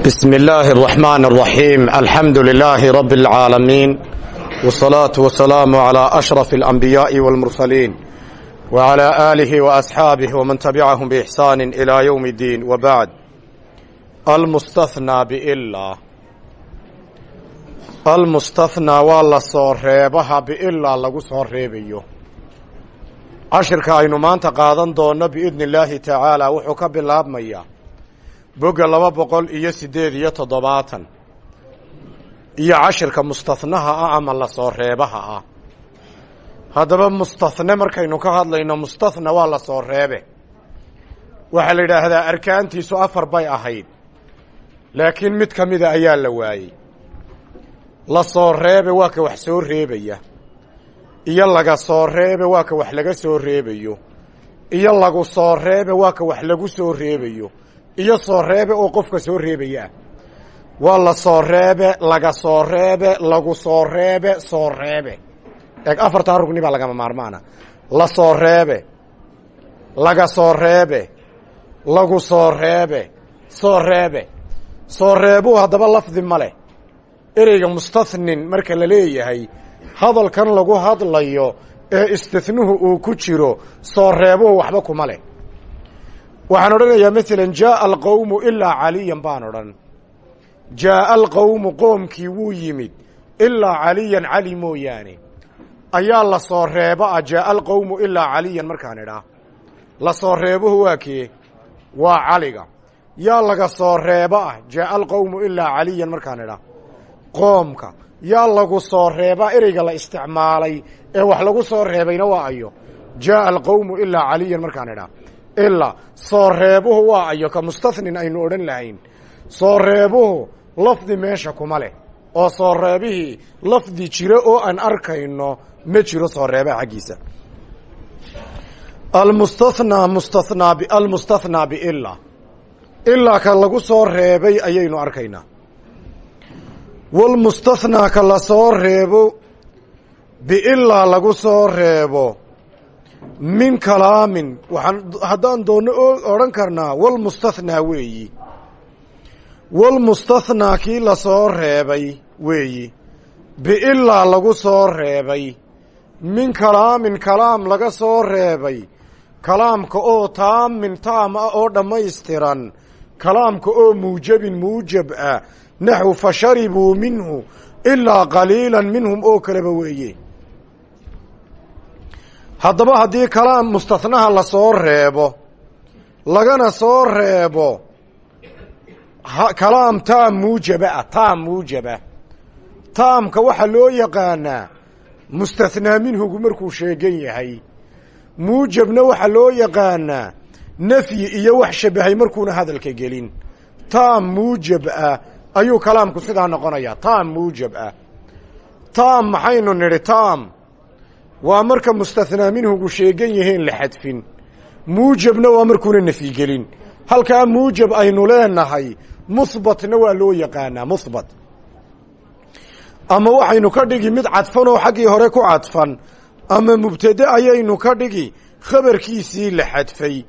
بسم الله الرحمن الرحيم الحمد لله رب العالمين والصلاة والسلام على أشرف الأنبياء والمرسلين وعلى آله وأصحابه ومن تبعهم بإحسان إلى يوم الدين وبعد المستثنى بإلا المستثنى waa la soo reebaha biilaa lagu soo reebayo cashirka aynu maanta qaadan doonno biidni illaahi tacaala wuxuu ka bilaabmayaa bogga laba boqol iyo siddeed iyo toddobaatan iyo cashirka mustahnaha ah ama la soo reebaha ah. Haddaba mustahne markaynu ka hadlayno mustahna waa la soo reebe. Waxaa la yidhaahdaa arkaantiisu afar bay ahayd laakiin mid ka mida ayaa la waayey. La soo reebe waa ka wax soo reebaya iyo laga soo reebe waa ka wax laga soo reebayo iyo lagu soo reebe waa ka wax lagu soo reebayo iyo soo reebe oo qofka soo reebaya. Waa la soo reebe laga soo reebe lagu soo reebe soo reebe. Eeg afartaa rugni baa lagama maarmaana. La soo reebe laga soo reebe lagu soo reebe soo reebe. Soo reebuu haddaba lafdi ma leh. Ereyga mustathnin marka la leeyahay hadalkan lagu hadlayo ee istihnuhu uu ku jiro soo reebuhu waxba kuma leh waxaan odhanayaa maalan jaaa alqowmu ilaa caliyan baan odhan. Jaaa alqowmu qoomkii wuu yimid ilaa caliyan cali mooyaane. Ayaa la soo reebo ah jaaa alqowmu ilaa caliyan markaan idhaa. La soo reebuhu waa kee? Waa caliga. Yaa laga soo reebo ah jaaa alqowmu ilaa caliyan markaan idhaa. Qoomka. Yaa lagu soo reebaa ereyga la isticmaalay ee wax lagu soo reebayna waa ayo. Jaaa alqowmu ilaa caliyan markaan idhaa ilaa soo reebuhu waa ayo ka mustathnin aynu odhan lahayn. Soo reebuhu lafdi meesha kuma leh. Oo soo reebihii lafdi jiro oo aan arkayno ma jiro soo reebaha xaggiisa. Almustathnaa mustathnaa almustathnaa biilaa ilaa ka lagu soo reebay ayaynu arkaynaa walmustathnaa ka la soo reebo biilaa lagu soo reebo min kalaamin waxaan haddaan doonno odhan karnaa walmustathnaa weeyi. Walmustathnaa kii la soo reebay weeyi. Biilaa lagu soo reebay. Min kalaamin kalaam laga soo reebay. Kalaamka oo taamin taam ah oo dhammaystiran. Kalaamka oo muujabin muujab ah naxw fa sharibuu minhu ilaa qaliilan minhum oo kaleba weeye haddaba haddii kalaam mustathnaha la soo reebo lagana soo reebo kalaam taam muujaba ah taam muujaba. Taamka waxaa loo yaqaanaa mustathnaa minhugu markuu sheegan yahay. Muujabna waxaa loo yaqaanaa nafyi iyo wax shabahay markuuna hadalka gelin. Taam muujab ah ayuu kalaamku sidaa noqonayaa taam muujab ah taam maxaynu nidhi taam waa marka mustathnaa minhugu sheegan yahiin la xadfin. Muujabna waa markuuna nafyi gelin halkaa muujab aynu leenahay muhbatna waa loo yaqaanaa muhbat ama waxaynu ka dhigi mid cadfan oo xaggii hore ku cadfan ama mubtade ayaynu ka dhigi khabarkiisii la xadfay.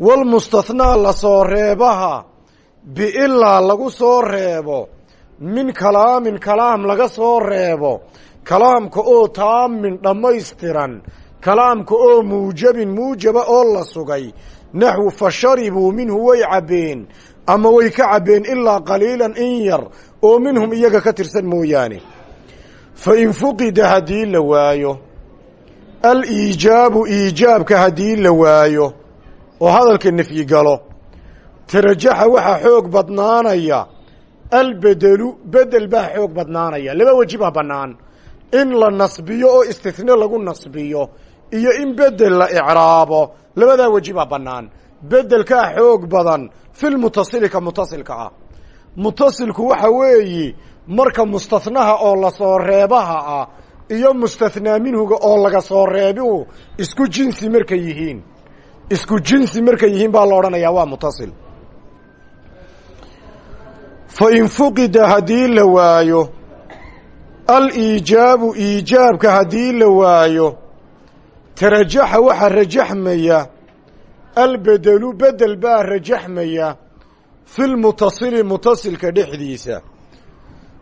Walmustathnaa la soo reebaha biilaa lagu soo reebo min kalaamin kalaam laga soo reebo kalaamka oo taamin dhammaystiran kalaamka oo muujabin muujaba oo la sugay naxwu fa sharibuu minhu way cabbeen ama way ka cabbeen ilaa qaliilan in yar oo minhum iyaga ka tirsan mooyaane. Fa in fuqida haddii la waayo aliijaabu iijaabka haddii la waayo oo hadalka nafyi galo tarajaxa waxaa xoog badnaanaya albedelu bedel baa xoog badnaanaya laba weji baa bannaan in la nasbiyo oo istithne lagu nasbiyo iyo in bedel la icraabo labadaa weji baa bannaan. Bedelkaa xoog badan filmutasili ka mutasilka ah. Mutasilku waxa weeyi marka mustathnaha oo la soo reebaha ah iyo mustathnaa minhuga oo laga soo reebihu isku jinsi markay yihiin. Isku jinsi markay yihiin baa la odhanayaa waa mutasil. Fa in fuqida haddii la waayo aliijaabu iijaabka haddii la waayo tarajaxa waxaa rajaxmaya albedelu bedel baa rajaxmaya fi lmutasili mutasilka dhexdiisa.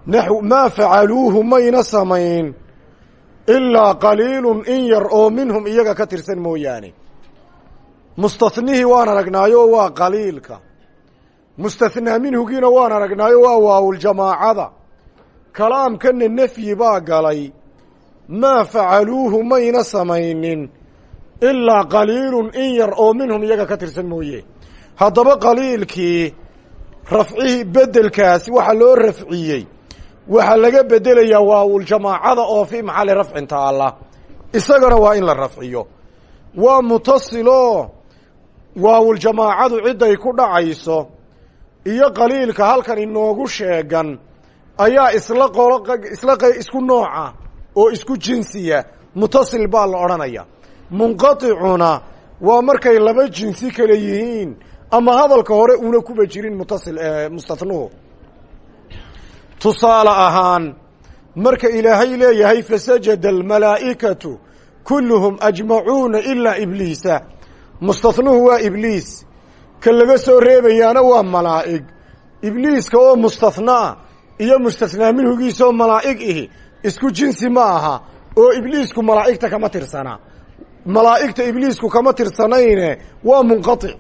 Naxw maa facaluuhu mayna samayn ilaa qaliilun in yar oo minhum iyaga ka tirsan mooyaane. Mustathnihii waan aragnaayo waa qaliilka. Mustathnaa minhugiina waan aragnaayo waa waawuljamaacada kalaamkana nefyi baa galay. Maa facaluuhu mayna samaynin. Ilaa qaliilun in yar oo minhum iyaga ka tirsan mooye. Haddaba qaliilkii rafcihii beddelkaasi waxaa loo rafciyey. Waxaa laga bedelayaa waawuljamaacada oo fii maxalli rafcin taalla isagana waa in la rafciyo. Waa mutasiloo waawuljamaacadu cidday ku dhacayso. Iyo qaliilka halkan inoogu sheegan ayaa isla qolo isla isku nooca oo isku jinsiya mutasil baa la odhanaya. Munqaطicuna waa markay laba jinsi kale yihiin ama hadalka hore una kuba jirin mutasil mustathnuhu tusaale ahaan marka ilaahay leeyahay fasajada almalaa'ikatu kulluhum ajmacuuna ilaa ibliisa. Mustathnuhu waa ibliis. Ka laga soo reebayaana waa malaa'ig. Ibliiska oo mustathnaa iyo mustathnaa minhugiisa oo malaa'ig ihi. Isku jinsi ma aha oo ibliisku malaa'igta kama tirsana. Malaa'igta ibliisku kama tirsanayne waa munqaic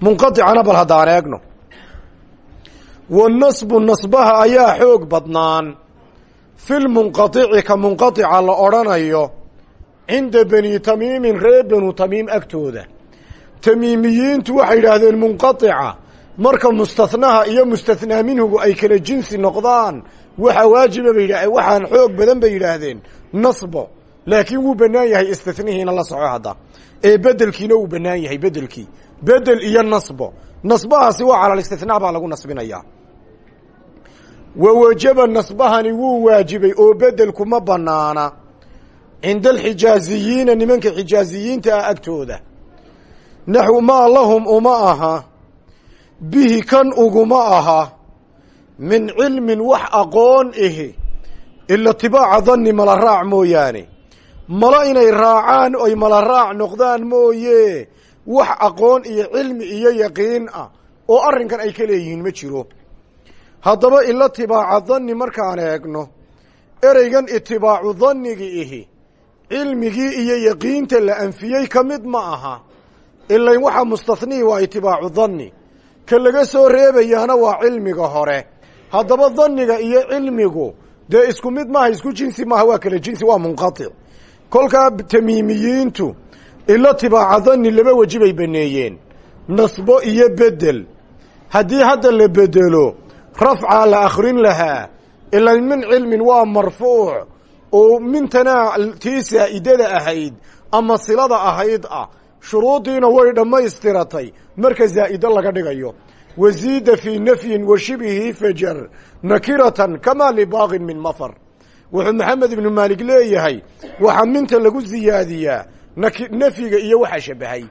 munqaicana bal haddaan eegno. Wanasbu nasbaha ayaa xoog badnaan. Fi lmunqaici ka munqaica la odhanayo cinda beni tamiimin ree benu tamiim agtooda. Tamiimiyiintu waxay yidhaahdeen munqaica marka mustathnaha iyo mustathnaa minhugu ay kala jinsi noqdaan waxaa waajiba bay yidha waxaan xoog badan bay yidhaahdeen nasbo. Laakiin wuu bannaan yahay istithnihiina la soco hadda. Ee bedelkiina wuu bannaan yahay bedelkii bedel iyo nasbo. Nasbahaasi waa cala listithnaa baa lagu nasbinayaa. Wa wajaba nasbahani wuu waajibay oo bedelku ma banaana cinda alxijaaziyiina nimanka xijaaziyiinta ah agtooda. Naxw maa lahum uma aha bihi kan uguma aha min cilmin wax aqoon ihi ila itibaaca danni mala raac mooyaane. Malo inay raacaan oy mala raac noqdaan mooye. Wax aqoon iyo cilmi iyo yaqiin ah oo arrinkan ay ka leeyihiin ma jiro. Haddaba ila tibaaca danni markaan eegno ereygan itibaacu dannigi ihi cilmigii iyo yaqiinta la anfiyey ka mid ma aha ilain waxaa mustathnii waa itibaacu danni ka laga soo reebayaana waa cilmiga hore. Haddaba danniga iyo cilmigu dee isku mid maaha isku jinsi maaha waa kala jinsi waa munqatic kolkaa tamiimiyiintu ilo tibaaca danni laba weji bay baneeyeen. Nasbo iyo bedel. Haddii hadda la bedelo rafcaa la akhrin lahaa ila min cilmin waa marfuuc. Oo mintana tii saa'idada ahayd ama silada ahayd ah shuruuddiina way dhammaystiratay. Marka zaa'ido laga dhigayo. Wasiida fii nafyin wa shibihi fajar nakiratan kamaa libaaqin min mafar. Wuxuu maxamed ibnu maalik leeyahay waxaa minta lagu ziyaadiyaa nak nafyiga iyo waxa shabahay.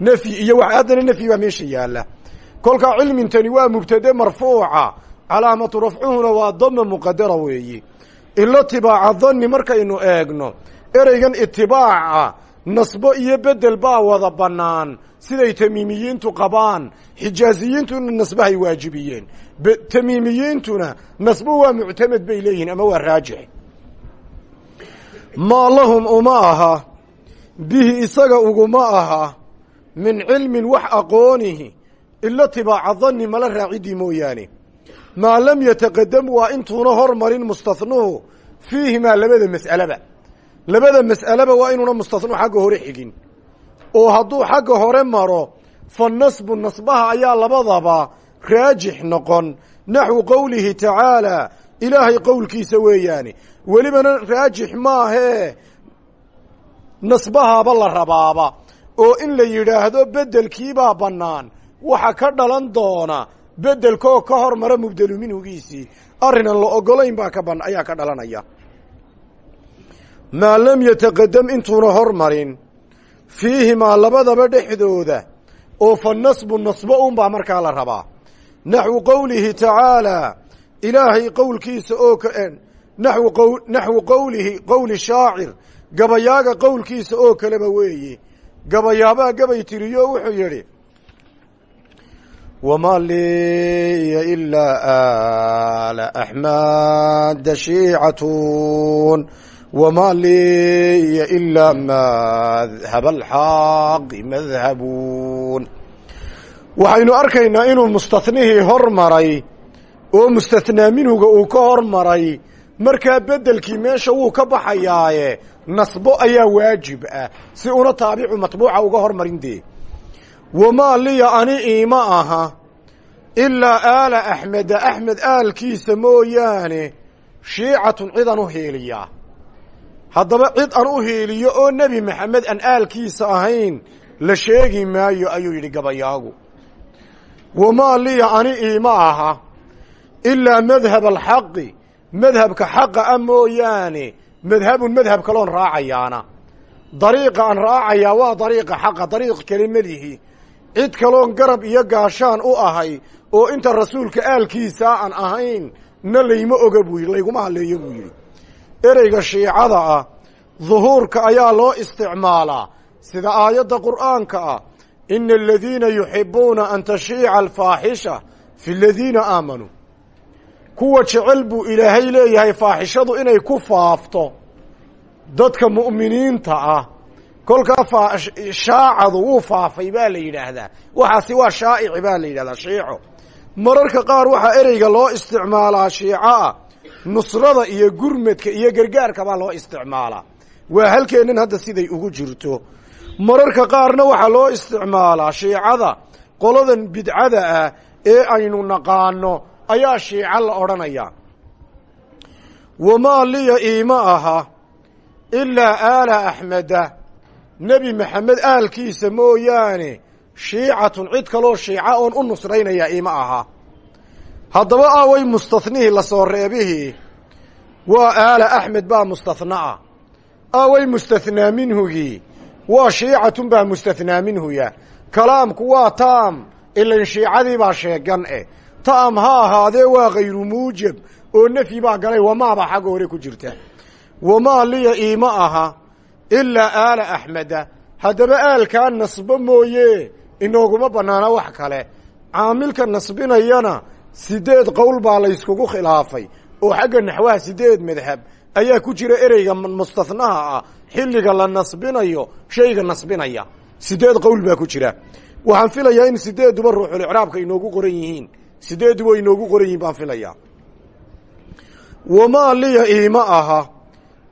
Nafyi iyo haddana nafyi baa meesha yaalla kolkaa cilmintani waa mubtade marfuuca. Calaamatu rafcuhuna waa dama muqadara weeyi. Ilo tibaaca danni markaynu eegno ereygan itibaaca nasbo iyo bedel baa wada bannaan. Siday tamiimiyiintu qabaan xijaaziyiintuna nasbahay waajibiyeen. Tamiimiyiintuna nasbo waa muctamed bay leeyihiin ama waa raajix. Maa lahum uma aha bihi isaga uguma aha min cilmin wax aqoonihi ila tibaaca danni mala raacidii mooyaane. Maa lam yataqadam waa intuuna hormarin mustathnuhu fiihimaa labada mas'aleba labada mas'aleba waa inuuna mustathnuhu xagga hore xigin. Oo hadduu xagga hore maro fa nasbu nasbaha ayaa labadaba raajix noqon. Naxwu qowlihi tacaalaa ilaahay qowlkiisa weeyaane welibana raajix maahee nasbahaaba la rabaaba. Oo in la yidhaahdo bedelkiibaa bannaan. Waxa ka dhalan doona bedelkoo ka hor mara mubdelu minhugiisii. Arrinan la ogolayn baa ka ban ayaa ka dhalanaya maa lam yataqadam intuuna hormarin. Fiihimaa labadaba dhexdooda oo fa nasbu nasbo unbaa markaa la rabaa. Naxwu qowlihi tacaalaa ilaahay qowlkiisa oo naxwu naxwu qowlihi qowli shaacir gabayaaga qowlkiisa oo kaleba weeye gabayaabaa gabay tiriyo wuxuu yidhi wamaa liya ilaa aala axmada shiicatun wamaa liya ilaa madhab alxaqi madhabun waxaynu arkaynaa inuu mustathnihii hormaray oo mustathnaa minhuga uu ka hormaray markaa beddelkii meesha wuu ka baxayaaye nasbo ayaa waajib ah si una taabicu matbuuca uga hormarin dee wamaa liya ani iima aha ilaa aala axmeda axmed aalkiisa mooyaane shiicatun cid an u hiiliyaa haddaba cid an u hiiliyo oo nebi maxamed aan aalkiisa ahayn la sheegi maayo ayuu yidhi gabayaagu. Wamaa liya ani iima aha ilaa madhab alxaqi madhabka xaqa a mooyaane madhabun madhab kaloon raacayaana. Dariiqa aan raacayaa waa dariiqa xaqa dariiq kale melihi cid kaloon garab iyo gaashaan u ahay oo inta rasuulka aalkiisaa aan ahayn na layma oga buu yidhi layguma hadleeyo buu yidhi ereyga shiicada ah duhuurka ayaa loo isticmaalaa. Sida aayadda qur'aanka ah ina aladiina yuxibuuna an tashiica alfaaxisha fi aladiina aamanuu kuwa jecel buu ilaahay leeyahay faaxishadu inay ku faafto dadka mu'miniinta ah. Kolkaa shaacadu wuu faafay baa la yidhaahdaa. Waxaasi waa shaa'ici baa la yidhahdaa shiico. Mararka qaar waxaa ereyga loo isticmaalaa shiicoa nusrada iyo gurmadka iyo gargaarka baa loo isticmaalaa waa halkeennan hadda siday ugu jirto. Mararka qaarna waxaa loo isticmaalaa shiicada. Qoladan bidcada ah ee aynu naqaano ayaa shiico la odhanayaa wamaa liya iima aha ilaa aala axmeda. Nebi maxamed aalkiisa mooyaane shiicatun cid kaloo shiica oon u nusraynayaa iima aha haddaba aaway mustathnihii la soo reebihii? Waa aala axmed baa mustathnaa. Aaway mustathnaa minhugii waa shiicatun baa mustathnaa minhuya. Kalaamku waa taam. Ilan shiicadii baa sheegan eh taam ha ahaadee waa khayru muujab. Oo nefyi baa galay wamaabaa xagga hore ku jirta. Wamaa liya iima aha? Ilaa aala axmeda. Haddaba aalkaa nasbo mooye. Inooguma bannaana wax kale. Caamilka nasbinayana sideed qowl baa layskugu khilaafay oo xagga naxwaha sideed madhab ayaa ku jira ereyga mustathnaha ah xilliga la nasbinayo shayga nasbinaya. Sideed qowl baa ku jira. Waxaan filayaa in sideeduba ruuxulicraabka inoogu qoran yihiin. Sideeduba inoogu qoran yihiin baan filayaa. Wamaa liya iima aha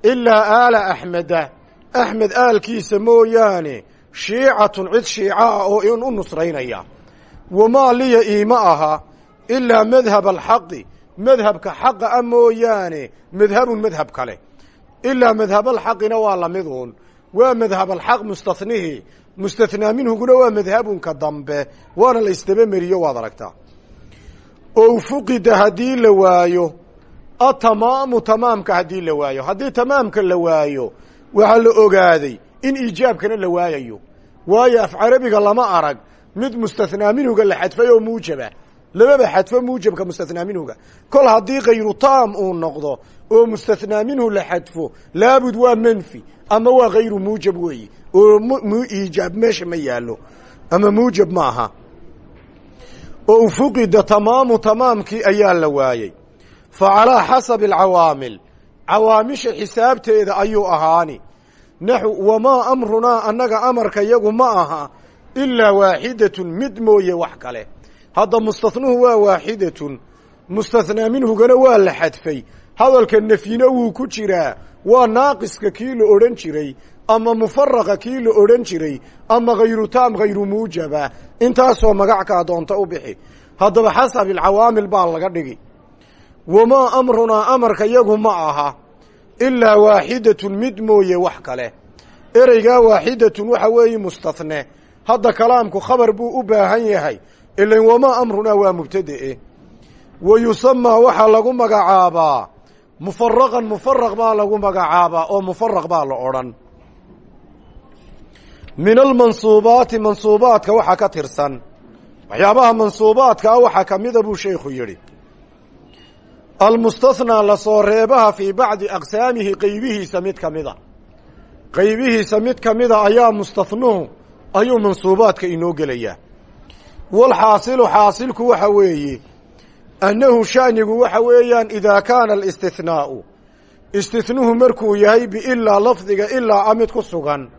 ilaa aala axmeda. Axmed aalkiisa mooyaane shiicatun cid shiica ah oo in u nusraynaya. Wamaa liya iima aha ilaa madhab alxaqi madhabka xaqa a mooyaane madhabun madhab kale ilaa madhabalxaqina waa lamiduun waa madhab alxaq mustathnihii mustathnaa minhuguna waa madhabunka dambe waana la isdaba meriyo waad aragtaa ow fuqida haddii la waayo atamaamu tamaamka haddii la waayo haddii tamaamka la waayo waxaa la ogaaday in iijaabkana la waayayo waayo af carabiga lama arag mid mustathnaa minhuga la xadfay oo muujaba lababa xadfo muujabka mustathnaa minhuga. Kol haddii khayru taam uu noqdo oo mustathnaa minhu la xadfo laabud waa manfi ama waa khayru muujab weeyi oo iijaab meesha ma yaallo ama muujab ma aha. Oo fuqida tamaamu tamaamkii ayaa la waayey fa calaa xasabi alcawaamil cawaamisha xisaabteeda ayuu ahaani. Naxu wamaa amrunaa annaga amarka yagu ma aha ilaa waaxidatun mid mooye wax kale hadda mustathnuhu waa waaxidatun mustathnaa minhugana waa la xadfay. Hadalka nefyina wuu ku jiraa. Waa naaqiska kii la odhan jiray ama mufaraqa kii la odhan jiray ama khayru taam khayru muujaba. Intaasoo magackaa doonta u bixi. Haddaba xasabi alcawaamil baa laga dhigi. Wamaa amrunaa amarka yagu ma aha. Ilaa waaxidatun mid mooye wax kale. Ereygaa waaxidatun waxa weeye mustathne hadda kalaamku khabar buu u baahan yahay ilan wamaa amrunaa waa mubtadee wa yusamaa waxaa lagu magacaabaa. Mufaraqan mufaraq baa lagu magacaabaa oo mufaraq baa la odhan. Min almansuubaati mansuubaadka waxaa ka tirsan. Waxyaabaha mansuubaadka ah waxaa kamida buu sheekhu yidhi. Almustathnaa la soo reebaha fii bacdi aqsaamihi qeybihiisa mid ka mida. Qeybihiisa mid ka mida ayaa mustathnuhu ayuu mansuubaadka inoo gelayaa walxaasilu xaasilku waxa weeye annahu sha'nigu waxa weeyaan idaa kaana alistihnaa'u istihnuhu markuu yahay biilaa lafdiga ilaa a mid ku sugan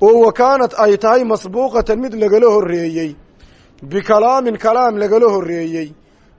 oo wa kaanad ay tahay masbuuqatan mid lagala horreeyey bikalaamin kalaam lagala horreeyey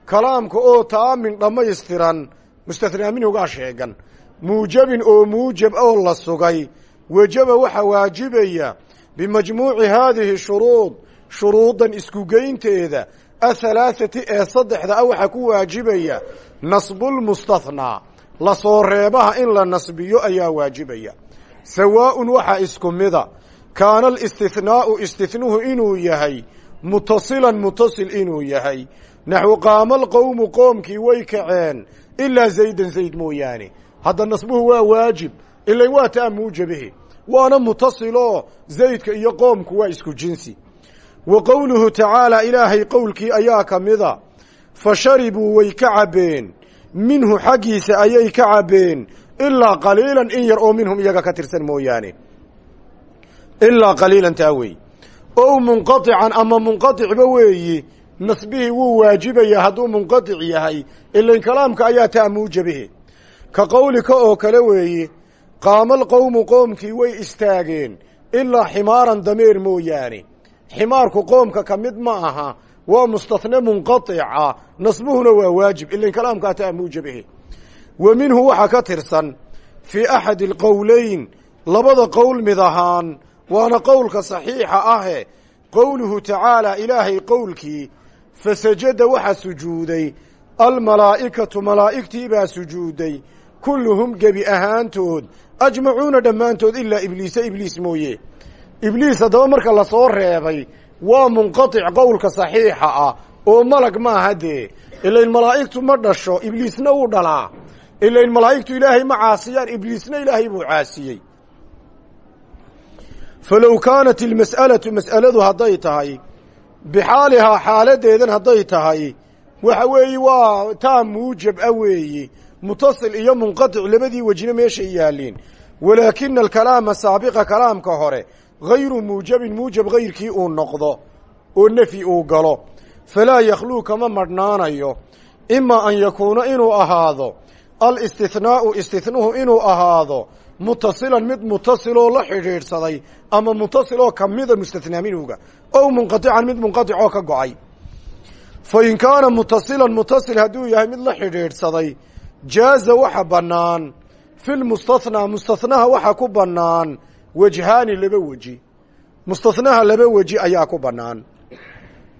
kalaamka oo taamin dhammaystiran mustathnaa minhugaa sheegan muujabin oo muujab oo la sugay wejaba waxa waajibaya bimajmuuci haadihi shuruud shuruudan iskugeynteeda ahalaathati ee saddexda a waxaa ku waajibaya nasbulmustathnaa la soo reebaha in la nasbiyo ayaa waajibaya. Sawaa'un waxaa isku mida kaana alistihnaa'u istihnuhu inuu yahay mutasilan mutasil inuu yahay. Naxwu qaama alqowmu qoomkii way kaceen ilaa zaydan zayd mooyaane. Hadda nasbuhu waa waajib ilan waa taa muujabahe waana mutasiloo zaydka iyo qoomku waa isku jinsi wa qowluhu tacaala ilaahay qowlkii ayaa ka mida fa sharibuu way ka cabbeen. Minhu xaggiisa ayay ka cabbeen. Ilaa qaliilan in yar oo minhum iyaga ka tirsan mooyaane. Ilaa qaliilan taa wey. Ow munqaican ama munqaicba weeyi nasbihii wuu waajibayaa hadduu munqaic yahay. Ilan kalaamka ayaa taa muujabahe ka qowlika oo kale weeye qaama alqowmu qoomkii way istaageen ilaa ximaaran dameer mooyaane ximaarku qoomka ka mid ma aha waa mustathne munqaica nasbuhuna waa waajib ilan kalaamkaa taa muujabahe wa minhu waxaa ka tirsan fii axadi alqowleyn labada qowl mid ahaan waana qowlka saxiixa ahe qowluhu tacaalaa ilaahay qowlkii fasajada waxaa sujuuday almalaa'ikatu malaa'igtii baa sujuuday kulluhum gebi ahaantood ajmacuuna dhammaantood ilaa ibliisa ibliis mooye ibliis haddaba marka la soo reebay waa munqatic qowlka saxiixa ah oo malag maaha dee. Ilayn malaa'igtu ma dhasho ibliisna wuu dhalaa. Ilayn malaa'igtu ilaahay ma caasiyaan ibliisna ilaahay buu caasiyey. Falow kaanat ilmas'alatu mas'aladu hadday tahay bixaalihaa xaaladeedan hadday tahay waxa weeye waa taa muujab a weeye mutasil iyo munqatic labadii wejina meeshay yaalleen walaakina alkalaama saabiqa kalaamka hore gayru muujabin muujab gayrkii uu noqdo oo nefi uu galo falaa yakhluu kama madhnaanayo imaa an yakuuna inuu ahaado alistihnaa'u istihnuhu inuu ahaado mutasilan mid mutasiloo la xidhiidhsaday ama mutasiloo kamida mustathnaa minhuga ow munqatican mid munqaticoo ka go'ay fa in kaana mutasilan mutasil hadduu yahay mid la xidhiidhsaday jaaza waxa bannaan filmustathnaa mustathnaha waxa ku bannaan wejhaani laba weji mustathnaha laba weji ayaa ku bannaan.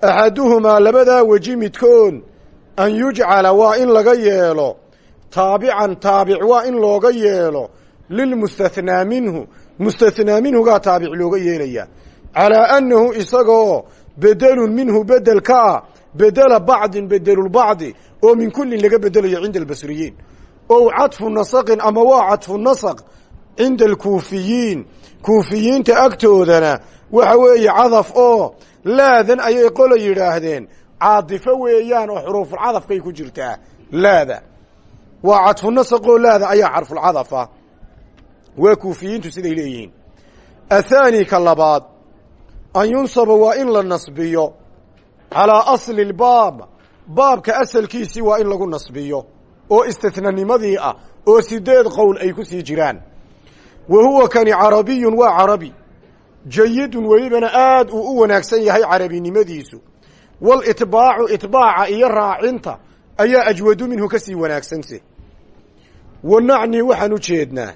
Axaduhumaa labadaa weji midkoon an yujcala waa in laga yeelo taabican taabic waa in looga yeelo lilmustathnaa minhu mustathnaa minhugaa taabic looga yeelaya calaa annahu isagoo bedelun minhu bedel ka ah bedela bacdin bedelulbacdi oo min kullin laga bedelayo cinda albasriyiin. Ow cadfu nasaqin ama waa cadfu nasaq cinda alkuufiyiin kuufiyiinta agtoodana waxa weeye cadaf oo laadan ayay qola yidhaahdeen. Caadifo weeyaan oo xuruufulcadafkay ku jirtaa. Laada. Waa cadfu nasaqoo laada ayaa xarfulcadafa waa kuufiyiintu siday leeyihiin. Athaani ka labaad an yunsaba waa in la nasbiyo calaa asli lbaab. Baabka asalkiisii waa in lagu nasbiyo oo istithnanimadii ah oo sideed qowl ay ku sii jiraan wa huwa kani carabiyun waa carabi jayidun welibana aad uu u wanaagsan yahay carabinimadiisu. Walitbaacu itbaaca iyo raacinta ayaa ajwadu minhu ka sii wanaagsanse. Wa nacni waxaan u jeednaa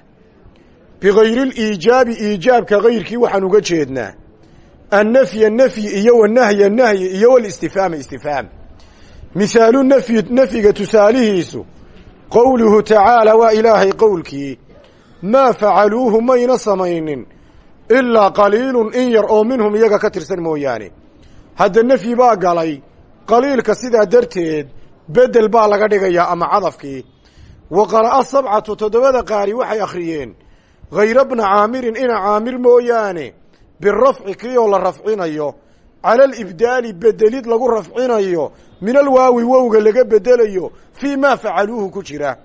bigayri liijaabi iijaabka gayrkii waxaan uga jeednaa annafya nafyi iyo wanahya nahyi iyo walistifhaama istifhaam mihaalu nafyi nafyiga tusaalihiisu qowluhu waa ilaahay qowlkii maa facaluuhu mayna samaynin ilaa qaliilun in yar oo minhum iyaga ka tirsan mooyaane. Hadda nefyi baa galay qaliilka sidaa darteed bedel baa laga dhigayaa ama cadafkii. Wa qara'a sabcatu toddobada qaari waxay akhriyeen hayra bna caamirin ina caamir mooyaane birafci kii oo la rafcinayo cala alibdaali bedelid lagu rafcinayo min alwaawi wowga laga bedelayo fii maa facaluuhu ku jira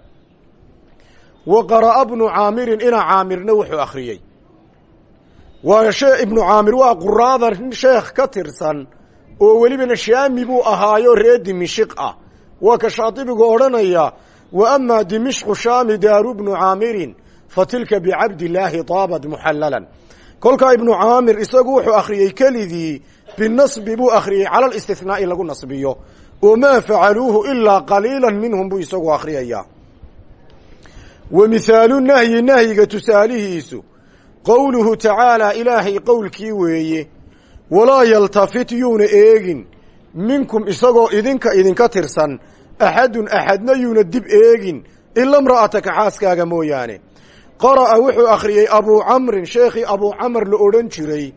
wa qara'a bnu caamirin ina caamirna wuxuu akhriyey waa shee ibnu caamir waa quraada sheekh ka tirsan oo welibana shaami buu ahaayo reer dimishiq ah waa ka shaadibigu odhanaya wa amaa dimishqu shaami daaru bnu caamirin fa tilka bicabdillaahi taabad muxallalan kolkaa ibnu caamir isagu wuxuu akhriyey keligii binasbi buu akhriyey cala listihnaai lagu nasbiyo oo maa facaluuhu ilaa qaliila minhum buu isagu akhriyayaa wa mihaalu nahyi nahyiga tusaalihiisu qowluhu tacaalaa ilaahay qowlkii weeye walaa yaltafit yuuna eegin minkum isagoo idinka idinka tirsan axadun axadna yuuna dib eegin ila mra'ataka xaaskaaga mooyaane qara'a wuxuu akhriyey abuu camrin sheekhii abuu camar la odhan jiray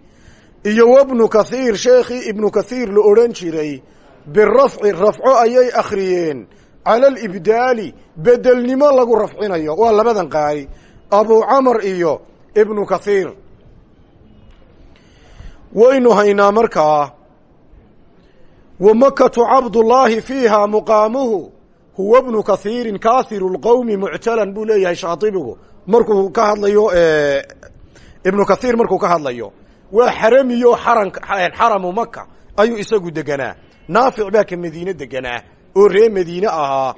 iyo wabnu kathiir sheekhii ibnu kathiir la odhan jiray birafci rafco ayay akhriyeen cala alibdaali bedelnimo lagu rafcinayo. Waa labadan qaari abuu camar iyo ibnu kathiir. Waynu haynaa markaa wa makatu cabdullaahi fiiha muqaamuhu huwa bnu kathiirin kaahiru lqowmi muctalan buu leeyahay shaatibigu. Markuu ka hadlayo ibnu kathiir markuu ka hadlayo waa xaramiyo xaran xaramu maka ayuu isagu deganaa. Naafic baa ka madiine deganaa oo ree madiine ahaa.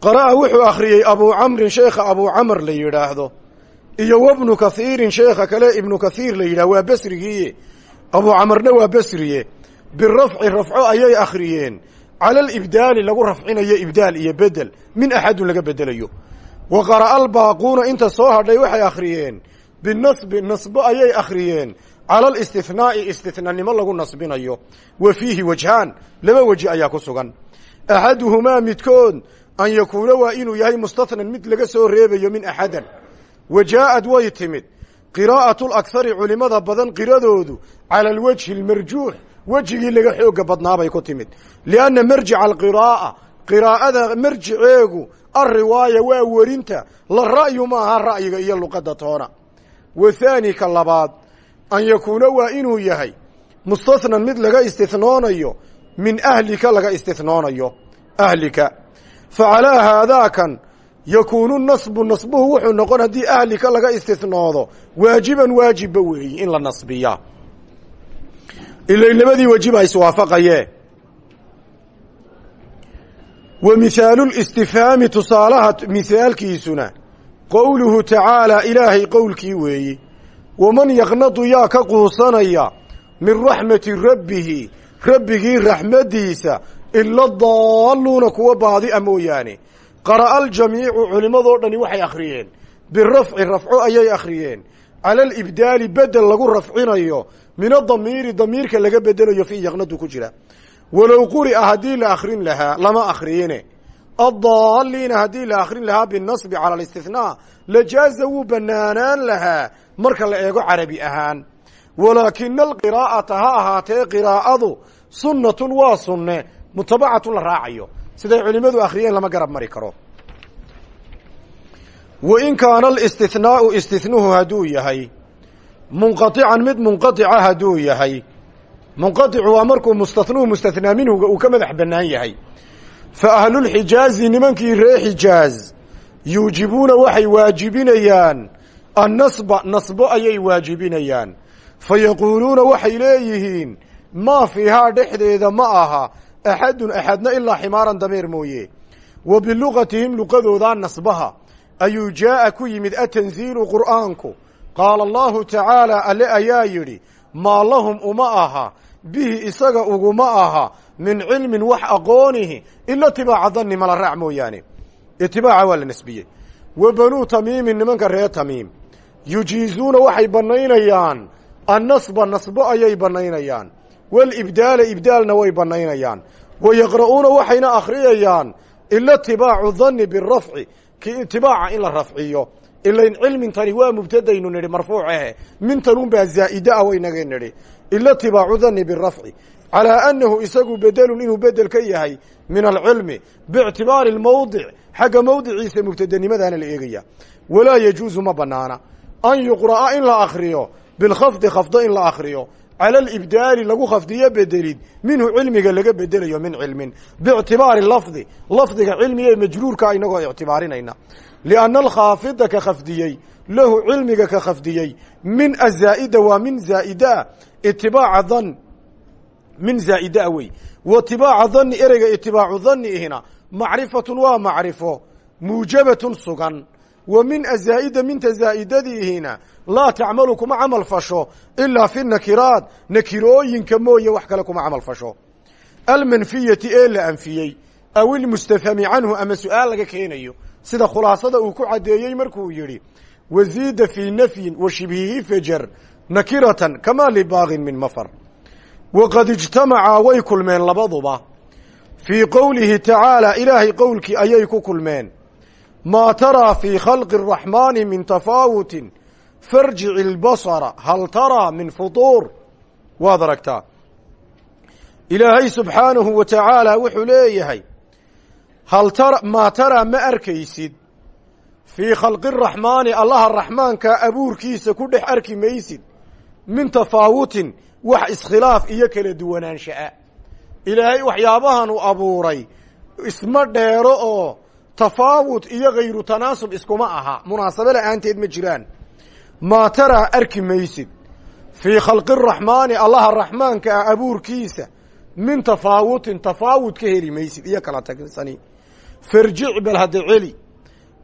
Qara'a wuxuu akhriyey abuu camrin sheekha abuu camar la yidhaahdo iyo wabnu kathiirin sheekha kale ibnu kathiir la yidhah waa besrigiiye abuu camarna waa besriye birafci rafco ayay akhriyeen. Cala alibdaali lagu rafcinayo ibdaal iyo bedel min axadun laga bedelayo. Wa qara'a albaaquuna inta soo hadhay waxay akhriyeen. Binasbi nasbo ayay akhriyeen cala alistihnaai istithnanimo lagu nasbinayo wa fiihi wajhaan laba weji ayaa ku sugan. Axaduhumaa midkood an yakuuna waa inuu yahay mustathnan mid laga soo reebayo min axadan wa jaa'ad way timid. Qiraa'atu lakhari culimada badan qiradoodu cala alwajhi almarjuux wejigii laga xooga badnaabay ku timid. Lianna marjica alqiraa'a qiraa'ada marjiceegu alriwaaya waa werinta la ra'yu maaha ra'yiga iyo luqadda toona. Wa ka labaad an yakuuna waa inuu yahay mustathnan mid laga istihnoonayo min ahlika laga istihnoonayo ahlika. Fa calaa haadaakan yakuunu nasbu nasbuhu wuxuu noqon haddii ahlika laga istihnoodo waajiban waajibba weeyi in la nasbiyaa. Ilay labadii wajiba iswaafaqayee. Wa mihaalu listifhaami tusaalaha mihaalkiisuna qowluhu tacaalaa ilaahay qowlkii weeyi waman yaqnadu yaa ka quusanaya min raxmati rabbihi rabbigii raxmaddiisa ila daalluuna kuwa baadi'a mooyaane qara'a aljamiicu culimmadoo dhani waxay akhriyeen birafci rafco ayay akhriyeen cala alibdaali bedel lagu rafcinayo min adamiiri damiirka laga bedelayo fii yaqnadu ku jira walow quri'a haddii la akhrin lahaa lama akhriyine addaaliina haddii la akhrin lahaa binasbi cala alistihnaa lajaaza wuu banaanaan lahaa marka la eego carabi ahaan walaakina alqiraa'ata ha ahaatee qiraa'adu sunnatun waa sunne mutabacatun la raacayo. Siday culimmadu akhriyeen lama garab mari karo. Wa in kaana alistihnaau istihnuhu hadduu yahay munqaican mid munqaica hadduu yahay. Munqaicu waa markuu mustathnuhu mustathnaa minhuga uu ka madax bannaan yahay. Fa ahlulxijaazi nimankii ree xijaaz yuujibuuna waxay waajibinayaan annasba nasbo ayay waajibinayaan fa yaquuluuna waxay leeyihiin maa fiihaa dhexdeeda ma aha axadun axadna ilaa ximaaran dameer mooye wa biluqatihim luqadoodaa nasbaha ayuu jaa'a ku yimid atanziilu qur'aanku qaala allahu tacaala alle ayaa yidhi maa lahum uma aha bihi isaga uguma aha min cilmin wax aqoonihi ila itibaaca danni mala raac mooyaane itibaaca waa la nasbiyey wa banuu tamiimin nimanka reer tamiim yujiizuuna waxay bannaynayaan. Annasba nasbo ayay bannaynayaan. Walibdaala ibdaalna way bannaynayaan. Wa yaqra'uuna waxayna akhriyayaan. Ila itibaacu danni birafci ki itibaaca in la rafciyo. Ilain cilmintani waa mubtadaynu nidhi marfuuc ahe mintanun baa zaa'ida ah waynaga nidhi. Ila itibaacu danni birafci calaa annahu isagu bedelun inuu bedel ka yahay min alcilmi. Biictibaari lmawdic xagga mawdiciisa mubtadanimadaana la eegaya. Walaa yajuusu ma banaana an yuqra'a in la akriyo bilkhafdi khafdo in la akriyo cala alibdaali lagu khafdiyo bedelid minhu cilmiga laga bedelayo min cilmin biictibaari lafdi lafdiga cilmiga ee majruurka inagoo ictibaarinayna lianna alkhaafida ka khafdiyey lahu cilmiga ka khafdiyey min azaa'ida waa min zaa'ida itibaaca dan min zaa'ida wey wa itibaaca dhanni ereyga itibaacu dhanni ihina macrifatun waa macrifo muujabatun sugan wa min azaa'ida minta zaa'idadiihina laa tacmalu kuma camal fasho ilaa fi nakiraat nakirooyinka mooye wax kale kuma camal fasho almanfiyati ee la anfiyey aw ilmustafhami canhu ama su'aal laga keenayo sida khulaasada uu ku caddeeyey markuu yidhi waziida fii nafyin wa shibhihi fajar nakiratan kamaa libaaqin min mafar waqad ijtamacaa way kulmeen labaduba fii qowlihi tacaala ilaahay qowlkii ayay ku kulmeen maa taraa fii khalqi araxmaani min tafaawutin farjic ilbasara hal taraa min futuur waad aragtaa ilaahay subxaanahu wa tacaala wuxuu leeyahay hal tara maa taraa ma arkaysid fii khalqi araxmaani allaha raxmaanka abuurkiisa ku dhex arki maysid min tafaawutin wax iskhilaaf iyo kala duwanaansha'a ilaahay waxyaabahan uu abuuray isma dheero oo tafaawut iyo hayru tanaasub iskuma aha munaasabo la'aanteed ma jiraan maa taraa arki maysid fii khalqi araxmaani allaha raxmaanka ah abuurkiisa min tafaawutin tafaawut ka heli maysid iyo kala tagsani farjic bal hadda celi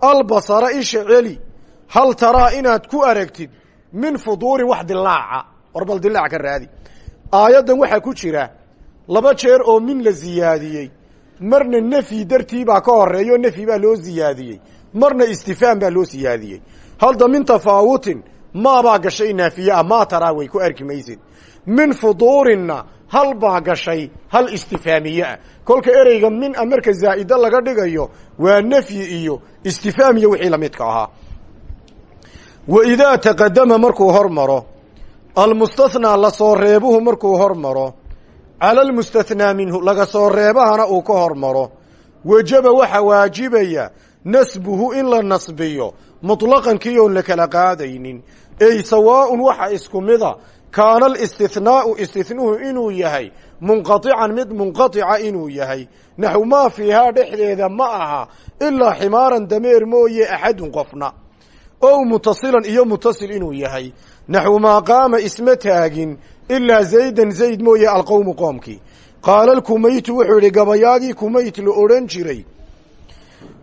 albasara isha celi hal taraa inaad ku aragtid min fuduurin wax dilaaca war bal dilaac ka raadi aayaddan waxaa ku jira laba jeer oo min la ziyaadiyey marna nefyi dartii baa ka horeeyo nefyi baa loo ziyaadiyey marna istifaam baa loo siyaadiyey. Hadda min tafaawutin maabaa gashay naafiye ah maa taraa way ku arki maysid. Min fuduurinna hal baa gashay hal istifaamiye kolka ereyga min a marka zaa'ida laga dhigayo waa nefyi iyo istifaam iyo wixii lamidka ahaa. Wa idaa taqadama markuu hor maro almustathnaa la soo reebuhu markuu hor maro cala almustathnaa minhu laga soo reebahana uu ka hor maro wajaba waxa waajibaya nasbuhu in la nasbiyo muطlaqankii oon la kala qaadaynin. Ey sawaa'un waxa isku mida kaana alistihnaa'u istihnuhu inuu yahay munqaican mid munqaطica inuu yahay. Naxw maa fiihaa dhexdeeda ma aha ilaa ximaaran dameer mooye axadun qofna. Ow mutasilan iyo mutasil inuu yahay. Naxw maa qaama isma taagin ilaa zaydan zayd mooye alqowmu qoomkii qaala alkumaytu wuxuu idhi gabayaagii kumayt la odhan jiray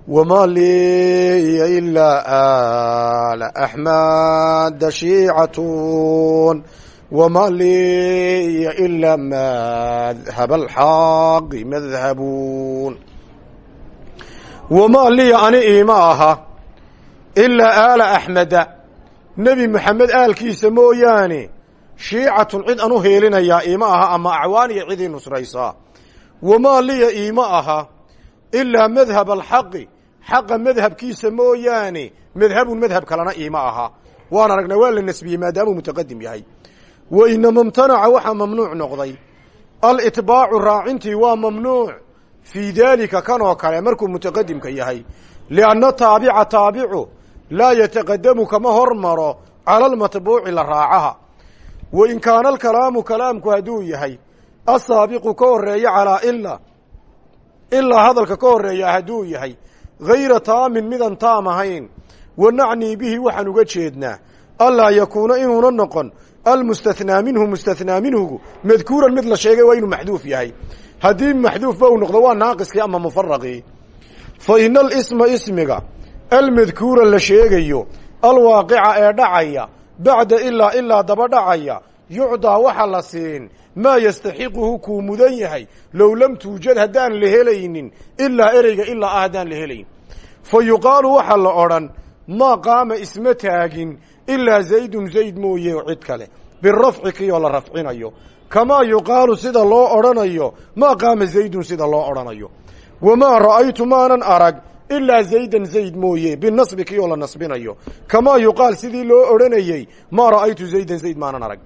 wma liya ilaa aala axmada shiicatun wma liya ilaa madhab alxaqi madhabun wamaa liya ani iima aha ilaa aala axmeda nebi moxamed aalkiisa mooyaane shiicatun cid aan u heelinayaa iima aha ama acwaaniya cidii nusraysaa wamaa liya iima aha ilaa madhab alxaqi. Xaqa madhabkiisa mooyaane madhabun madhab kalena iima aha. Waan aragnaa waa la nasbiyey maadaamuu mutaqadim yahay. Wa inama imtanaca waxaa mamnuuc noqday. Alitbaacu raacintii waa mamnuuc. Fii daalika kan oo kale markuu mutaqadimka yahay. Lianna taabica taabicu laa yataqadamu kama hormaro cala almatbuuci la raacaha wa in kaana alkalaamu kalaamku hadduu yahay asaabiqu ka horreeya calaa ila ilaa hadalka ka horreeya hadduu yahay gayra taamin midaan taam ahayn. Wa nacnii bihi waxaan uga jeednaa allaa yakuuna inuuna noqon almustathnaa minhu mustathnaa minhugu madkuuran mid la sheegay waa inuu maxduuf yahay. Haddii maxduufba uu noqdo waa naaqiskii ama mufaraqii fa ina alisma ismiga almadkuura la sheegayo alwaaqica ee dhacaya bacda ilaa ilaa daba dhacaya yucdaa waxa la siin maa yastaxiquhu kuu mudan yahay low lam tuujad haddaan la helaynin ilaa ereyga ilaa ah haddaan la helayn. Fa yuqaalu waxa la odhan maa qaama isma taagin ilaa zaydun zayd mooye cid kale. Birafci kioo la rafcinayo. Kamaa yuqaalu sida loo odhanayo maa qaama zaydun sida loo odhanayo. Wamaa ra'aytu maanan arag ilaa zaydan zayd mooye binasbi kioo la nasbinayo kamaa yuqaal sidii loo odhanayey maa ra'aytu zaydan zayd maanan arag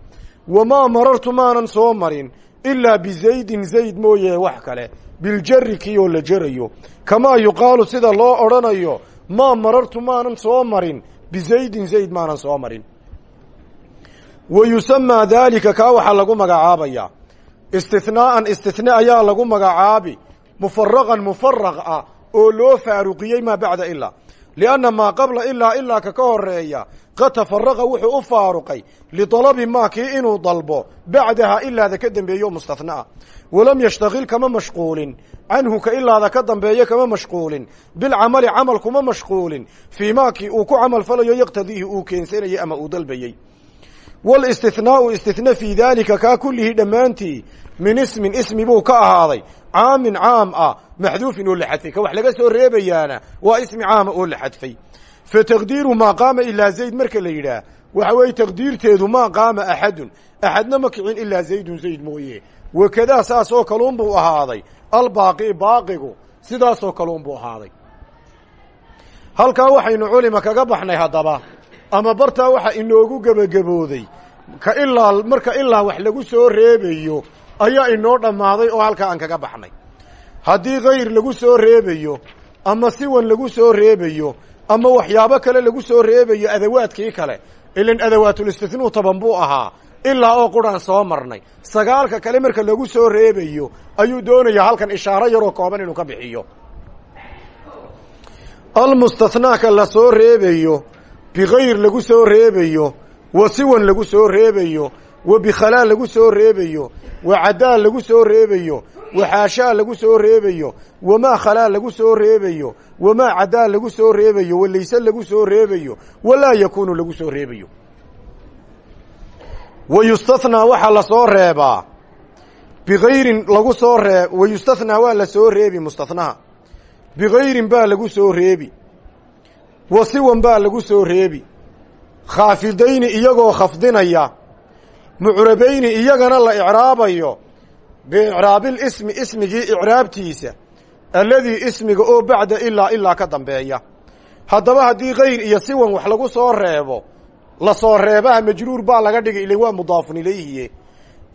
wamaa marartu maanan soo marin ilaa bizaydin zayd mooye wax kale biljari kioo la jerayo kamaa yuqaalu sida loo odhanayo maa marartu maanan soo marin bizaydin zayd maanan soo marin wa yusamaa daalika kaa waxaa lagu magacaabayaa istihnaa'an istihne ayaa lagu magacaabi mufaraqan mufaraq ah oo loo faaruqiyey maa bacda ilaa lianna maa qabla ilaa ilaa ka ka horreeya qad tafaraqa wuxuu u faaruqay lidalabi maa inuu dalbo bacdaha ilaada ka dambeeyo mustathnaa walam yashtagil kama mashquulin canhu ka ilaada ka dambeeyo kama mashquulin bilcamali camal kuma mashquulin fii maakii uu ku camal falayo yaqtadiihi uu keensanayey ama uu dalbayey. Wlistihnaau istihna fii daalika kaa kullihii dhammaantii min ismin ismi buu ka ahaaday caamin caam ah maxduufin oo la xadfay ka wax laga soo reebayaana waa ismi caama oo la xadfay. Fa taqdiiru maa qaama ilaa zayd marka la yidhaah waxa weeye taqdiirteedu maa qaama axadun axadna ma kicin ilaa zaydun zayd mooye. Wakadaa saasoo kaluun buu ahaaday. Albaaqi baaqigu sidaasoo kaluun buu ahaaday. Halkaa waxaynu culima kaga baxnay haddaba ama bartaa waxa inoogu gebagabooday marka ilaa wax lagu soo reebayo ayaa inoo dhammaaday oo halkaa aan kaga baxnay. Haddii kayr lagu soo reebayo ama siwan lagu soo reebayo ama waxyaabo kale lagu soo reebayo adawaadkii kale ilan adawaatulistithnuu toban buu ahaa ilaa oo quraan soo marnay. Sagaalka kale marka lagu soo reebayo ayuu doonayaa halkan ishaaro yaroo kooban inuu ka bixiyo. Almustathnaaka la soo reebayo bikayr lagu soo reebayo wa siwan lagu soo reebayo wa bikhalaa lagu soo reebayo wa cadaa lagu soo reebayo wa xaashaa lagu soo reebayo wamaa khalaa lagu soo reebayo wamaa cadaa lagu soo reebayo wa layse lagu soo reebayo walaa yakuunu lagu soo reebayo wa yustathnaa waxaa la soo reebaa bikayrin lagu soo ree wa yustathnaa waa la soo reebi mustathnaha bikayrin baa lagu soo reebi wa siwan baa lagu soo reebi khaafidayni iyagoo khafdinaya mucrabayni iyagana la icraabayo biicraabilismi ismigii icraabtiisa alladii ismiga oo bacda ilaa ilaa ka dambeeya. Haddaba haddii kayr iyo siwan wax lagu soo reebo la soo reebaha majruur baa laga dhigay ila waa mudaafun ilayhiye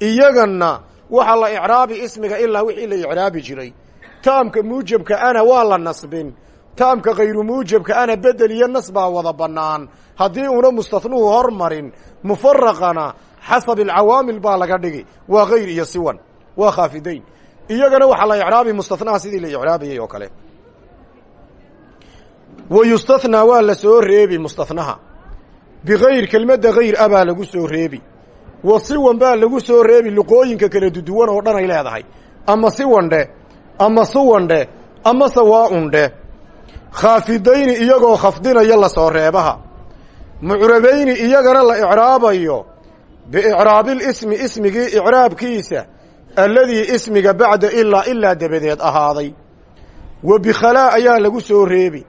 iyagana waxaa la icraabi ismiga ilaa wixii la icraabi jiray. Taamka muujabka ana waa la nasbin. Taamka kayru muujabka ana bedel iyo nas baa wada bannaan. Haddii una mustathnuhu hormarin mufaraqana xasab alcawaamil baa laga dhigi waa kayr iyo siwan waa khaafidayn iyagana waxaa la icraabi mustathnaha sidii la icraabayay oo kale wa yustathnaa waa la soo reebi mustathnaha bikayr kelmadda kayr a baa lagu soo reebi wa siwan baa lagu soo reebi luqooyinka kala duduwan oo dhan ay leedahay ama siwandhe ama suwandhe ama sawaaundhe khaafidayni iyagoo khafdinaya la soo reebaha mucrabayni iyagana la icraabayo biicraabilismi ismigii icraabkiisa alladii ismiga bacda ilaa ilaa dabadeed ahaaday wa bikhalaa ayaa lagu soo reebi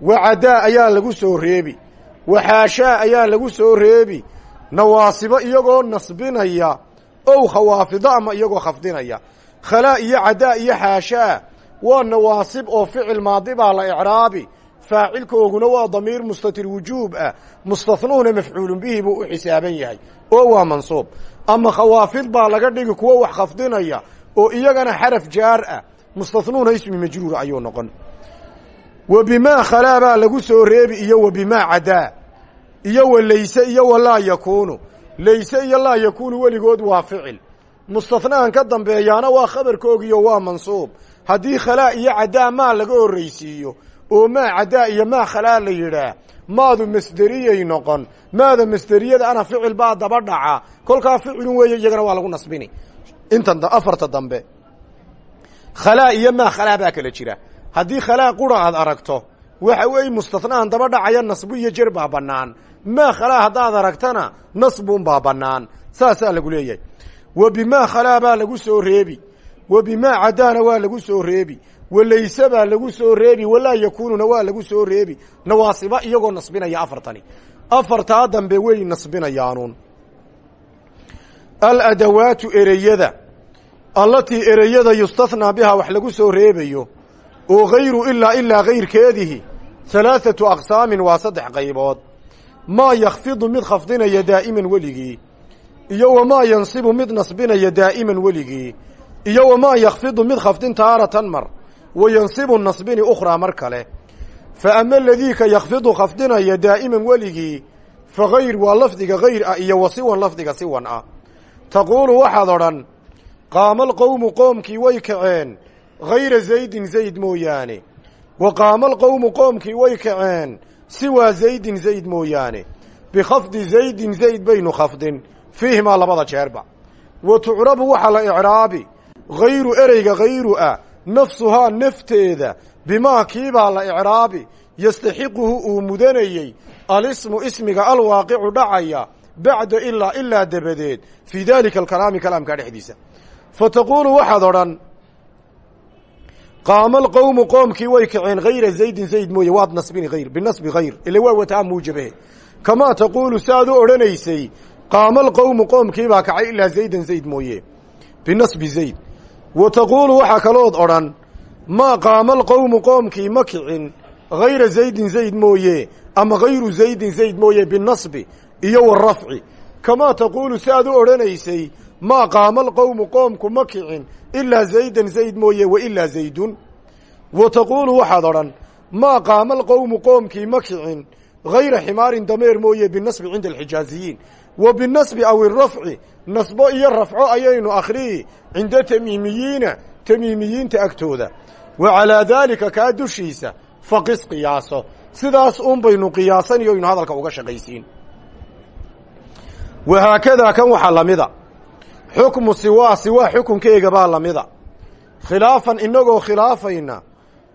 wa cadaa ayaa lagu soo reebi wa xaashaa ayaa lagu soo reebi nawaasibo iyagoo nasbinaya ow khawaafido ama iyagoo khafdinaya khalaa iyo cadaa iyo xaashaa waa nawaasib oo ficil maadi la icraabi faacilkooguna waa damiir mustatir wujuub ah mustathnuhuna mafcuulun bihi buu u xisaaban yahay oo waa mansuub. Ama khawaafid baa laga dhigi kuwo wax khafdinaya oo iyagana xaraf jaar ah mustathnuhuna ismi majruur ayuu noqon. Wa bimaa khalaa baa lagu soo reebi iyo wa bimaa cadaa iyo wa layse iyo wa laa yakuunu. Layse iyo laa yakuunu weligood waa ficil. Mustathnahan ka dambeeyaana waa khabarkoogiyo waa mansuub. Haddii khalaa iyo cadaa maa laga horraysiiyo oo maa cadaa iyo maa khalaa la yidhaah. Maadu masderiyay noqon. Maada masderiyada ana ficil baa daba dhaca. Kolkaa ficilun weeye iyagana waa lagu nasbini. Intan afarta dambe. Khalaa iyo maa khalaa baa kala jira. Haddii khalaa qura aad aragto waxa weeye mustathnahan daba dhacaya nasbu iyo jer baa bannaan. Maa khalaa haddaad aragtana nasbun baa bannaan. Saasaa lagu leeyahay. Wa bimaa khalaa baa lagu soo reebi. Wa bimaa cadaana waa lagu soo reebi wa layse baa lagu soo reebi walaa yakuununa waa lagu soo reebi. Nawaasiba iyagoo nasbinaya afartani. Afartaa dambe way nasbinayaanuun aladawaatu ereyada. Allatii ereyada yustathnaa bihaa wax lagu soo reebayo oo hayru ilaa ilaa kayrkeedihi halaathatu aqsaamin waa saddex qaybood. Maa yakhfidu mid khafdinaya daa'iman weligii iyo wamaa yansibu mid nasbinaya daa'iman weligii iyo wamaa yakhfidu mid khafdin taaratan mar wa yansibu nasbini ukhraa mar kale fa ama aladiika yakhfidu khafdinaya daa'iman weligii fa hayr waa lafdiga hayr ah iyo wa siwan lafdiga siwan ah taquulu waxaad odhan qaama alqowmu qoomkii way kaceen hayra zaydin zayd mooyaane wa qaama alqowmu qoomkii way kaceen siwaa zaydin zayd mooyaane bikhafdi zaydin zayd baynu khafdin fiihimaa labada jeerba wa tucrabu waxaa la icraabi hayru ereyga hayru ah nafsuhaa nafteeda bimaa kiibaa la icraabi yastaxiquhu uu mudanayey. Alismu ismiga alwaaqicu dhacaya bacda ilaa ilaa dabadeed. Fii daalika alkalaami kalaamkaa dhexdiisa. Fa taquulu waxaad odhan qaama alqowmu qoomkii way kaceen hayra zaydin zayd mooye waad nasbini hayr binasbi hayr ile waa wataa muujabe kamaa taquulu saaad u odhanaysay qaama alqowmu qoomkiibaa kacay ilaa zaydan zayd mooye binasbi zayd wa taquulu waxaa kalood odhan maa qaama alqowmu qoomkii ma kicin hayra zaydin zayd mooye ama hayru zaydin zayd mooye binasbi iyo warafci kamaa taquulu saaad u odhanaysay maa qaama alqowmu qoomku ma kicin ilaa zaydan zayd mooye wa ilaa zaydun. Wa taquulu waxaad odhan maa qaama alqowmu qoomkii ma kicin hayra ximaarin dameer mooye binasbi cinda alxijaaziyiin wa binasbi aw irafci nasbo iyo rafco ayaynu akhriyi cinda tamiimiyiina tamiimiyiinta agtooda. Wa calaa daalika kaa dushiisa faqis qiyaaso. Sidaas uun baynu qiyaasaniyo aynu hadalka uga shaqaysiin. Wahaakadaa kan waxaa lamida xukmu siwaa siwaa xukunkeega baa lamida khilaafan inagoo khilaafayna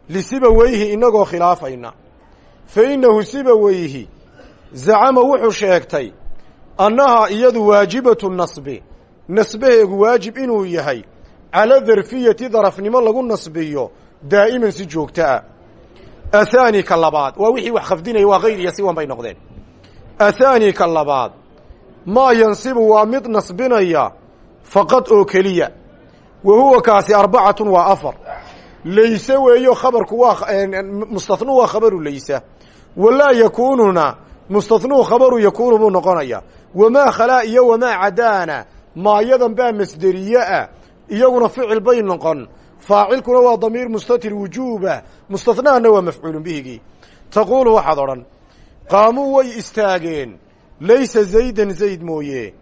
lisibaweyhi inagoo khilaafayna fa innahu sibaweyhi zacama wuxuu sheegtay annahaa iyadu waajibatu nasbi nasbaheegu waajib inuu yahay cala darfiyati darafnimo lagu nasbiyo daa'iman si joogto ah athaani ka labaad waa wixii wax khafdinaya waa hayr iyo siwan bay noqdeen athaani ka labaad maa yansibu waa mid nasbinaya faqad oo keliya wa huwa kaasi arbacatun waa afar layse weeyo khabarku waa mustathnuu waa khabaru laysa walaa yakuununa mustathnuu khabaru yakuunu buu noqonaya wamaa khalaa iyo wamaa cadaana maayadan baa masderiye ah iyaguna ficil bay noqon faacilkuna waa damiir mustatir wujuuba mustathnahana waa mafcuulun bihigii taquulu waxaad odhan qaamuu way istaageen laysa zaydan zayd mooye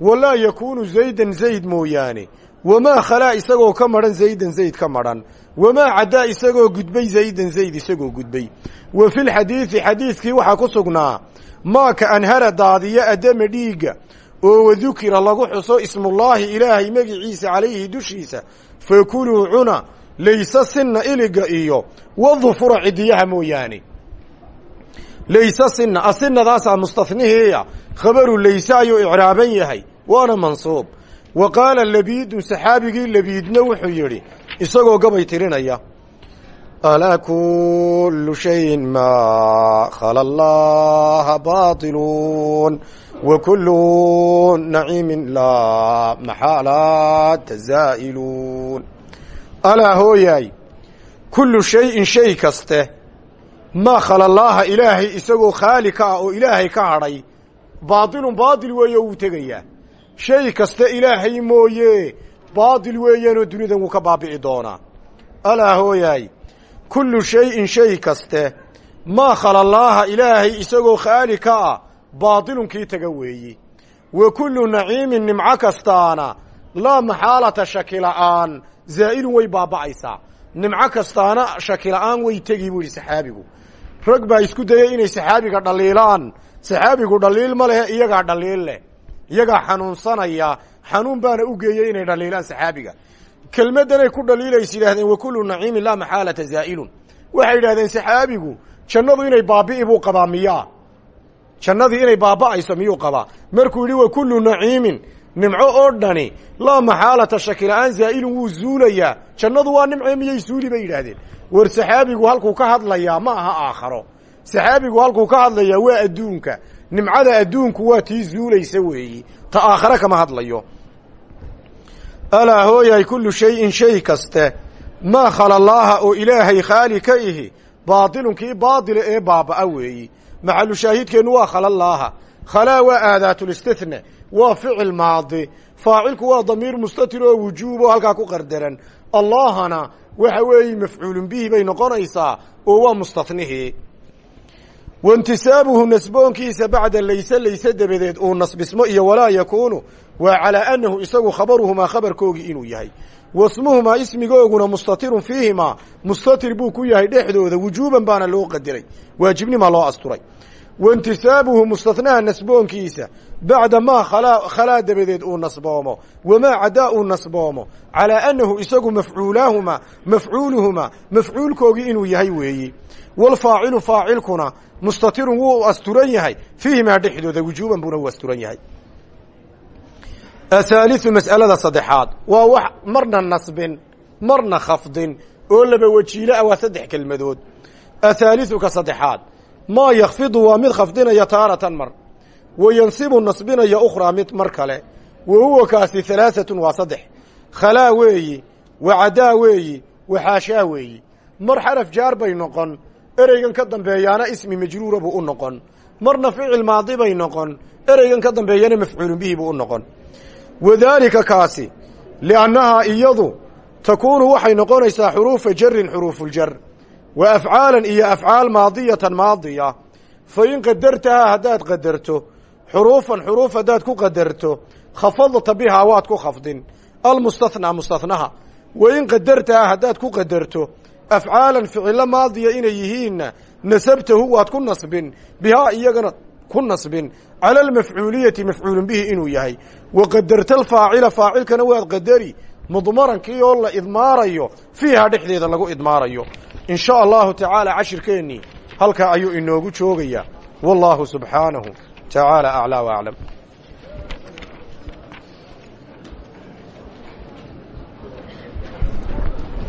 walaa yakuunu zaydan zayd mooyaane wamaa khalaa isagoo ka madhan zaydan zayd ka madhan wamaa caddaa isagoo gudbay zaydan zayd isagoo gudbay wa fi lxadiidi xadiidkii waxaa ku sugnaa maaka anhara daadiya adama dhiigga oo wadukira lagu xuso ismullaahi ilaahay magiciisa calayhi dushiisa fakuluu cuna laysa sinna iliga iyo wadufura cidiyaha mooyaane. Laysa sinna asinadaasaa mustahnihiiya khabaru layse ayuu icraaban yahay waana mansuub. Wa qaala labiidun saxaabigii labiidna wuxuu yidhi isagoo gabay tirinaya alaa kullu shayin maa khala allaha baطiluun wa kullu naciimin laa maxaala tazaa'iluun alaa hooyaay kullu shayin shay kaste maa khala laaha ilaahay isagoo khaali ka ah oo ilaahay ka hadhay baatilun baatil weeye wuu tegayaa shay kasta ilaahay mooye baatil weeyaanoo dunidan wuu ka baabi'i doonaa alaa hooyaay kullu shayin shay kaste. Maa khala laaha ilaahay isagoo khaali ka ah baatilunkii taga weeyi. Wa kullu naciimin nimco kastaana laa maxaalata shaki la'aan zaa'ilun way baaba'aysaa nimco kastaana shaki la'aan way tegi buu yidhi saxaabigu. Rag baa isku dayay inay saxaabiga dhaliilaan. Saxaabigu dhaliil ma lehe iyagaa dhaliil leh. Iyagaa xanuunsanaya. Xanuun baana u geeyey inay dhaliilaan saxaabiga kelmaddanay ku dhaliilays yidhahdeen wa kullu naciimin laa maxaalata zaa'ilun. Waxay yidhahdeen saxaabigu jannadu inay baabi'i buu qabaa miyaa jannadii inay baaba'ayso miyuu qabaa? Markuu yidhi wa kullu naciimin nimco oo dhani laa maxaalata shakila-aan zaa'ilun wuu zuulayaa. Jannadu waa nimce miyay suuli bay yidhaahdeen. War saxaabigu halkuu ka hadlayaa ma aha aakharo. Saxaabigu halkuu ka hadlayaa waa adduunka. Nimcada adduunku waa tii zuulaysa weeyi. Ta aakhare kama hadlayo alaa hooyahay kullu shayin shay kaste. Maa khala laaha oo ilaahay khaali ka ihi. Baatilunkii baatila ee baaba'a weeyi. Maxalu shaahidkeennu waa khala laaha khalaa waa aadaatulistithne waa ficil maadi. Faacilku waa damiir mustatir oo wujuubo halkaa ku qardaran. Allahana waxa weeye mafcuulun bihi bay noqonaysaa oo waa mustathnihii waintisaabuhu nasboonkiisa bacda layse layse dabadeed uu nasbismo iyo walaa yakuunu waa calaa annahu isagu khabaruhumaa khabarkoogii inuu yahay. Wasmuhumaa ismigooguna mustatirun fiihimaa mustatir buu ku yahay dhexdooda. Wujuuban baana loo qadiray. Waajibnimaa loo asturay. Waintisaabuhu mustatnaha nasboonkiisa. Bacda maa khalaa dabadeed uu nasboomo. Wamaa cadaa uu nasboomo. Calaa annahu isagu mafcuulaahumaa mafcuuluhumaa mafcuulkoogii inuu yahay weeyi. Waalfaacilu faacilkuna mustatirun wuu asturan yahay. Fiihimaa dhexdooda wujuuban buuna u asturan yahay athaaliu mas'alada saddexaad waa wax marna nasbin marna khafdin oo laba wajiilo ah waa saddex kelmadood. Athaaliu ka saddexaad maa yakfidu waa mid khafdinaya taaratan mar wa yansibu nasbinaya ukhraa mid mar kale wa huwa kaasi halaaatun waa saddex. Khalaa weeyi wa cadaa weeyi wa xaashaa weeyi. Mar xaraf jaar bay noqon ereygan ka dambeeyaana ismi majruura buu u noqon. Marna ficil maadi bay noqon ereygan ka dambeeyana mafcuulun u noqon wadaalika kaasi liannahaa iyadu takuunu waxay noqonaysaa xuruufa jarin xuruufuljar wa afcaalan iyo afcaal maadiyatan maadiya. Fa in qadartahaa haddaad qadarto xuruufan xuruuf haddaad ku qadarto khafadta bihaa waad ku khafdin. Almustathnaa mustathnaha wa in qadartahaa haddaad ku qadarto afcaalan ficilo maadiya inay yihiinna nasabtahu waad ku nasbin. Bihaa iyagana ku nasbin calى almafcuuliyati mafcuulun bihi inuu yahay waqadarta alfaacila faacilkana waad qadari mudmarankii oo la idmaarayo fiihaa dhexdeeda lagu idmaarayo in shaa allahu tacaala cashirkeennii halkaa ayuu inoogu joogayaa wallaahu subxaanahu tacaala aclaa w